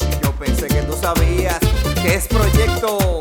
Yo pensé que tú sabías que es proyecto